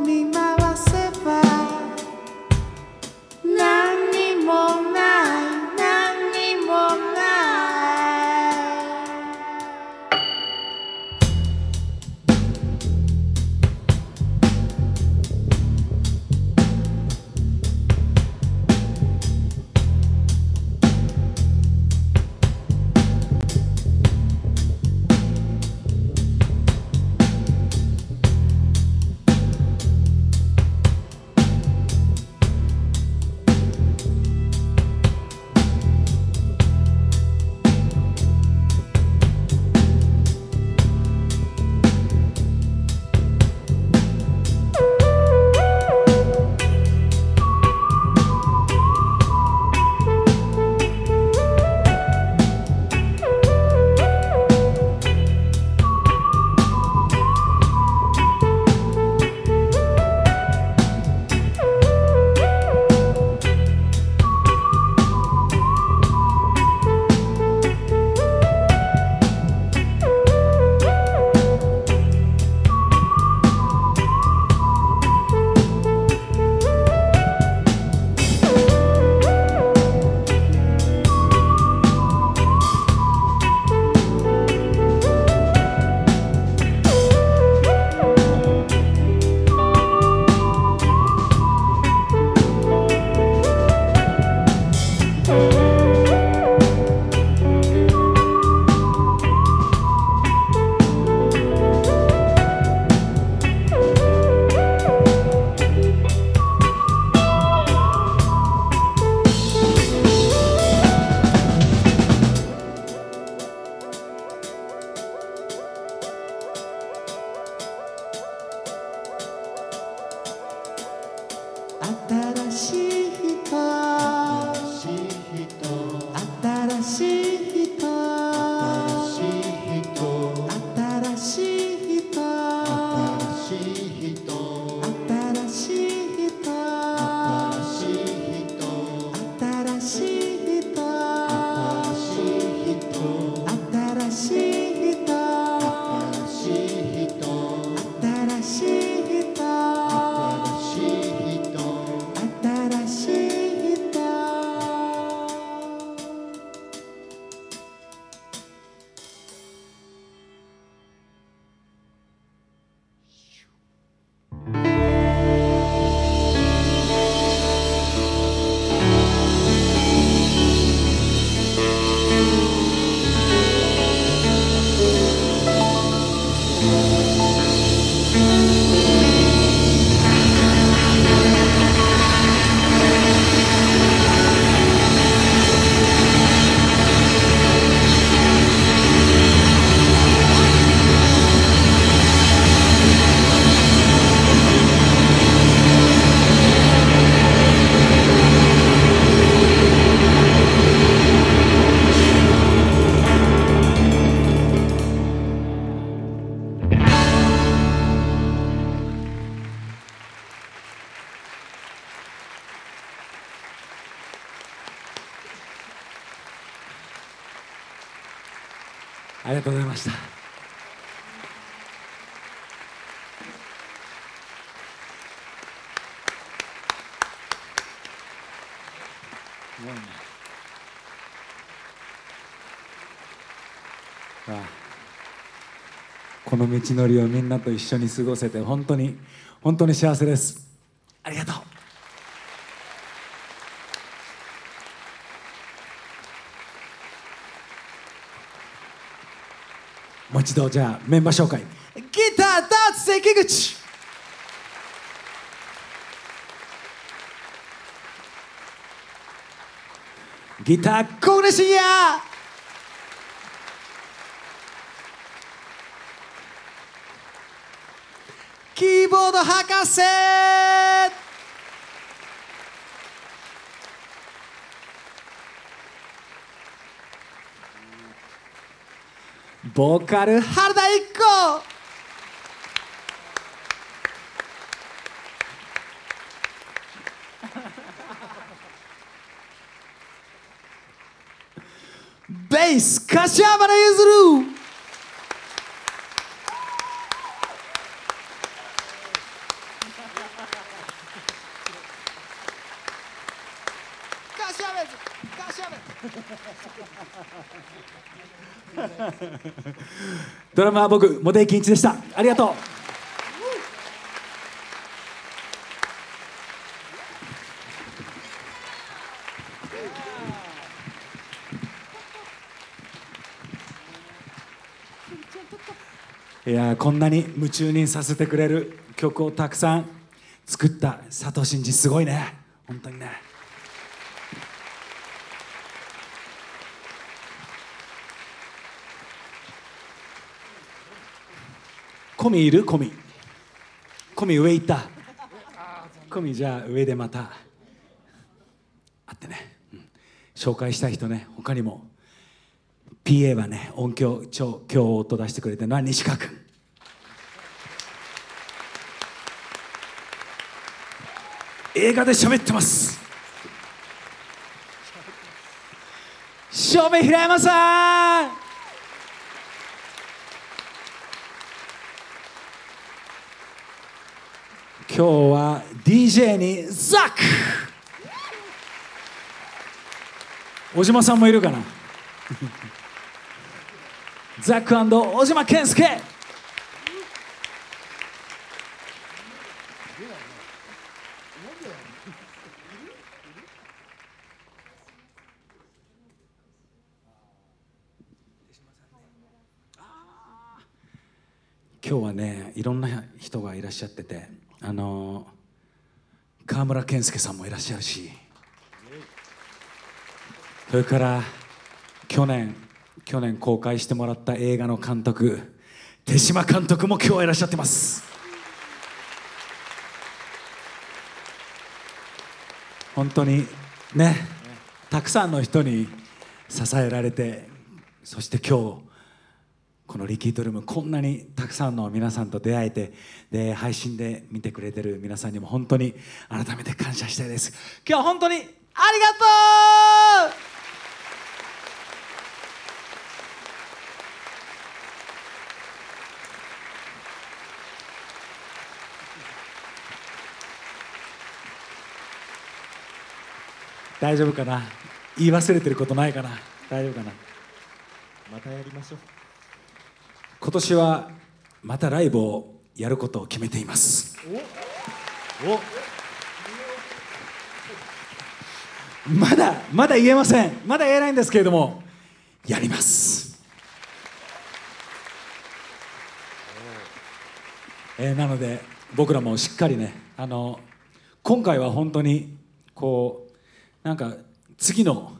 me my ました。すごいね。ああ。この道のりをみんなと一緒に過ごせて本当に本当に幸せです。ありがとう一度じゃあメンバー紹介。ギターダーツ関口。ギター小暮慎也。キーボード博士。ボーカル原田一子。ベース柏原ゆずる柏原譲。る ドラマは僕茂出健一でした。ありがとう。いやこんなに夢中にさせてくれる曲をたくさん作った佐藤真二すごいね。本当にね。コミいる？コミ。コミ上行った。コミじゃあ上でまた。会ってね、うん。紹介したい人ね。他にも。PA はね音響超今日音出してくれてるのは西川君。映画で喋ってます。正面平山さん。今日は DJ にザック。小島さんもいるかな？ザック小島健介。今日はねいろんな人がいらっしゃってて。あの川村健介さんもいらっしゃるし。それから去年去年公開してもらった映画の監督手島監督も今日はいらっしゃってます。本当にねたくさんの人に支えられてそして今日このリキッドルームこんなにたくさんの皆さんと出会えてで配信で見てくれてる皆さんにも本当に改めて感謝したいです。今日は本当にありがとう。大丈夫かな？言い忘れてることないかな？大丈夫かな？またやりましょう今年はまたライブをやることを決めています。まだまだ言えません。まだ言えないんですけれどもやります。えーなので僕らもしっかりねあの今回は本当にこうなんか次の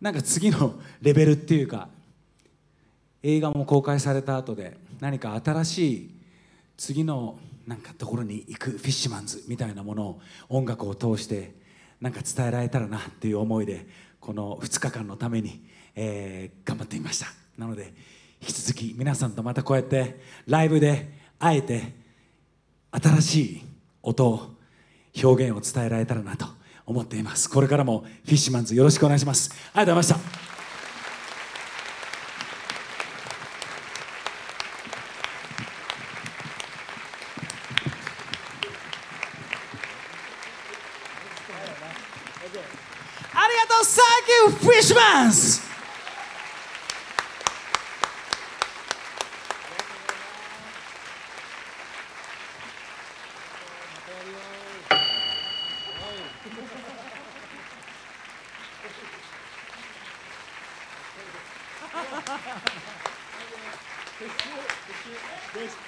なんか次のレベルっていうか映画も公開された後で何か新しい次のなんかところに行くフィッシュマンズみたいなものを音楽を通してなんか伝えられたらなっていう思いでこの2日間のために、えー頑張ってみました。なので引き続き皆さんとまたこうやってライブであえて新しい音を表現を伝えられたらなと思っています。これからもフィッシュマンズよろしくお願いします。ありがとうございましたありがとう Thank you Fishmans! よし